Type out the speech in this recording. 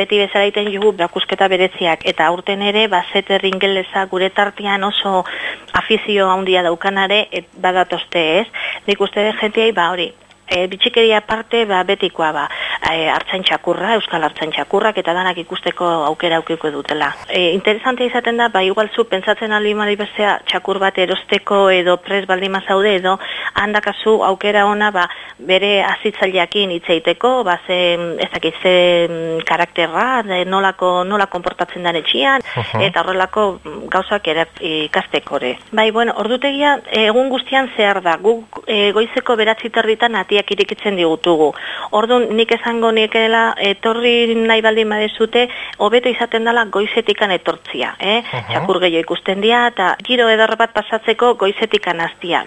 beti bezala egiten jugu bakusketa bereziak eta aurten ere ba zeter ingelesa gure tartean oso afizio handia daukanare et, badatoste ez. Nik uste jentiei ba hori E, bitxikeria parte ba, betikoa ba, e, hartzain txakurra, euskal hartzain txakurrak eta danak ikusteko aukera aukiko dutela. E, interesante izaten da, ba, igual zu pentsatzen aldi bestea txakur bat erosteko edo pres baldima zaude edo handakazu aukera ona ba, bere azitzaileakin hitzeiteko, ba, ze, ez dakit, ze mm, karakterra, nolako, nola konportatzen den etxian, eta horrelako mm, gauzak ere ikasteko ere. Bai, bueno, ordutegia egun guztian zehar da, guk e, goizeko beratzi territan atiak irikitzen digutugu. Orduan nik esango niekela etorri nahi baldin badezute, hobeto izaten dela goizetikan etortzia, eh? Uh -huh. Txakur gehiago ikusten dira eta giro edar bat pasatzeko goizetikan hastia.